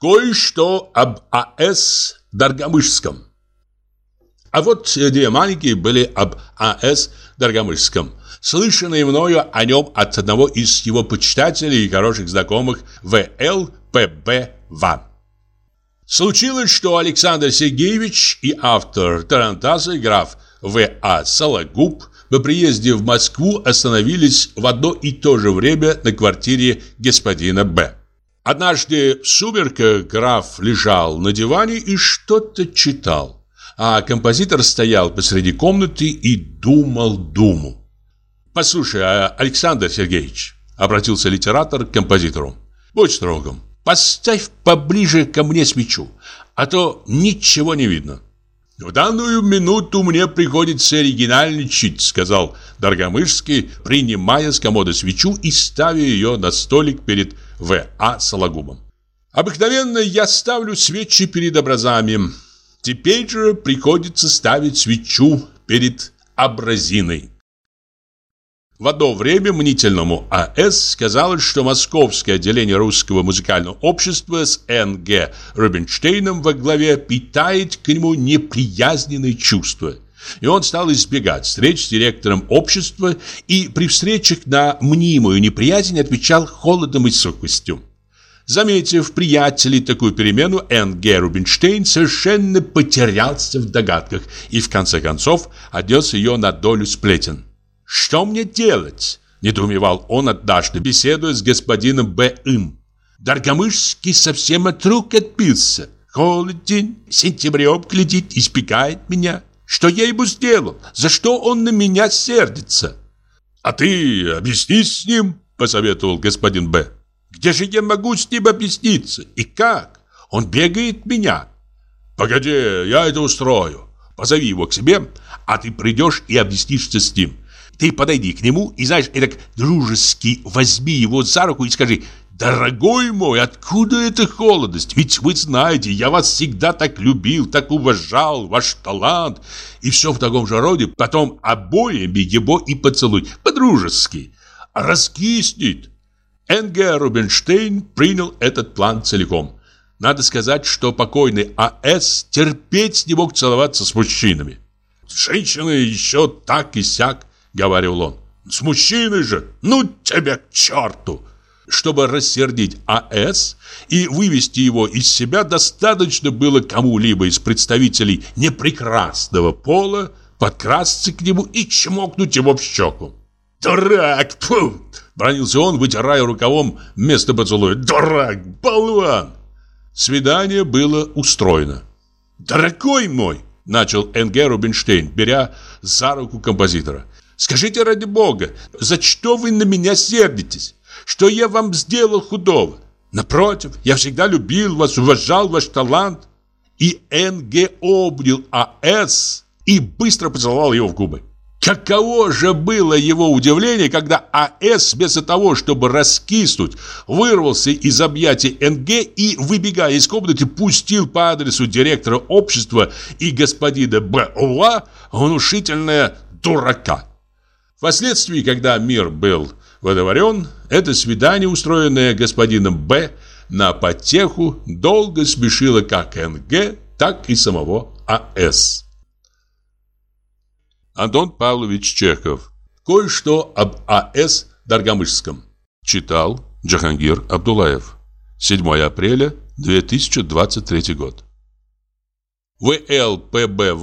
Кое-что об А.С. Даргомыжском. А вот две маленькие были об А.С. Даргомыжском, слышанные мною о нем от одного из его почитателей и хороших знакомых В.Л. П.Б. Ван. Случилось, что Александр Сергеевич и автор Тарантаса, граф В.А. Сологуб, по приезде в Москву остановились в одно и то же время на квартире господина Б. Однажды в сумерках граф лежал на диване и что-то читал, а композитор стоял посреди комнаты и думал думу. «Послушай, а, Александр Сергеевич», — обратился литератор к композитору, — «будь строгом, поставь поближе ко мне свечу, а то ничего не видно». «В данную минуту мне приходится оригинальничать», — сказал Доргомышский, принимая с комода свечу и ставя ее на столик перед В.А. Сологубом. «Обыкновенно я ставлю свечи перед образами. Теперь же приходится ставить свечу перед образиной». В одно время мнительному А.С. сказалось, что московское отделение русского музыкального общества с Н.Г. Рубинштейном во главе питает к нему неприязненные чувства. И он стал избегать встреч с директором общества и при встречах на мнимую неприязнь отвечал холодом и сухостью. Заметив в приятеле такую перемену, Н.Г. Рубинштейн совершенно потерялся в догадках и в конце концов отнес ее на долю сплетен. «Что мне делать?» – недоумевал он однажды, беседуя с господином Б.М. Даргомыжский совсем от рук отбился. Холоден, сентябрем глядит, избегает меня. Что я ему сделал? За что он на меня сердится? А ты объяснись с ним, посоветовал господин Б. Где же я могу с ним объясниться? И как? Он бегает меня. Погоди, я это устрою. Позови его к себе, а ты придешь и объяснишься с ним. Ты подойди к нему и, знаешь, так дружески возьми его за руку и скажи «Дорогой мой, откуда эта холодность? Ведь вы знаете, я вас всегда так любил, так уважал, ваш талант». И все в таком же роде. Потом обоими его и поцелуй, по-дружески. Раскиснет. Н.Г. Рубинштейн принял этот план целиком. Надо сказать, что покойный А.С. терпеть не мог целоваться с мужчинами. Женщины еще так и сяк говорил он. С мужчиной же, ну тебя к черту! Чтобы рассердить А.С. и вывести его из себя, достаточно было кому-либо из представителей непрекрасного пола подкрасться к нему и чмокнуть его в щеку. «Дурак! Фу!» – бронился он, вытирая рукавом место поцелуя. «Дурак! Болван!» Свидание было устроено. «Дорогой мой!» – начал Н.Г. Рубинштейн, беря за руку композитора. Скажите ради бога, за что вы на меня сердитесь? Что я вам сделал худого? Напротив, я всегда любил вас, уважал ваш талант. И Н.Г. обнял А.С. и быстро поцеловал его в губы. Каково же было его удивление, когда А.С. вместо того, чтобы раскиснуть, вырвался из объятий Н.Г. и, выбегая из комнаты, пустил по адресу директора общества и господина Б.О.А. внушительное дурака. Впоследствии, когда мир был водоворен, это свидание, устроенное господином Б. на потеху, долго смешило как НГ, так и самого А.С. Антон Павлович Чехов. Кое-что об А.С. Даргомышском. Читал Джахангир Абдулаев. 7 апреля 2023 год. ВЛПБ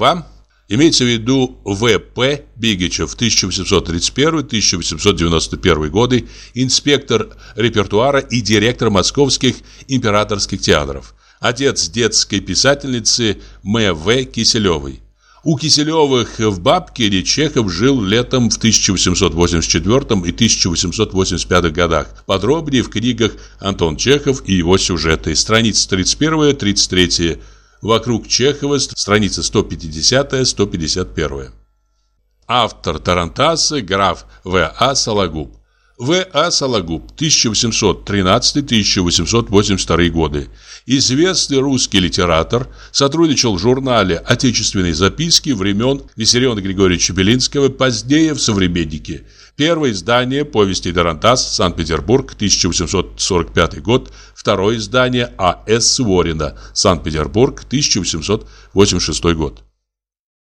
Имеется в виду В.П. Бигичев, 1831-1891 годы, инспектор репертуара и директор московских императорских театров, отец детской писательницы М.В. Киселевой. У Киселевых в Бабкине Чехов жил летом в 1884 и 1885 годах. Подробнее в книгах «Антон Чехов и его сюжеты», страницы 31-33 Вокруг Чехова, страница 150-151. Автор Тарантаса, граф В.А. Сологуб. В.А. Сологуб, 1813-1882 годы. Известный русский литератор, сотрудничал в журнале «Отечественные записки» времен Виссариона Григорьевича Белинского, позднее в «Современнике». Первое издание повести «Дарантас», Санкт-Петербург, 1845 год. Второе издание А.С. Суворина, Санкт-Петербург, 1886 год.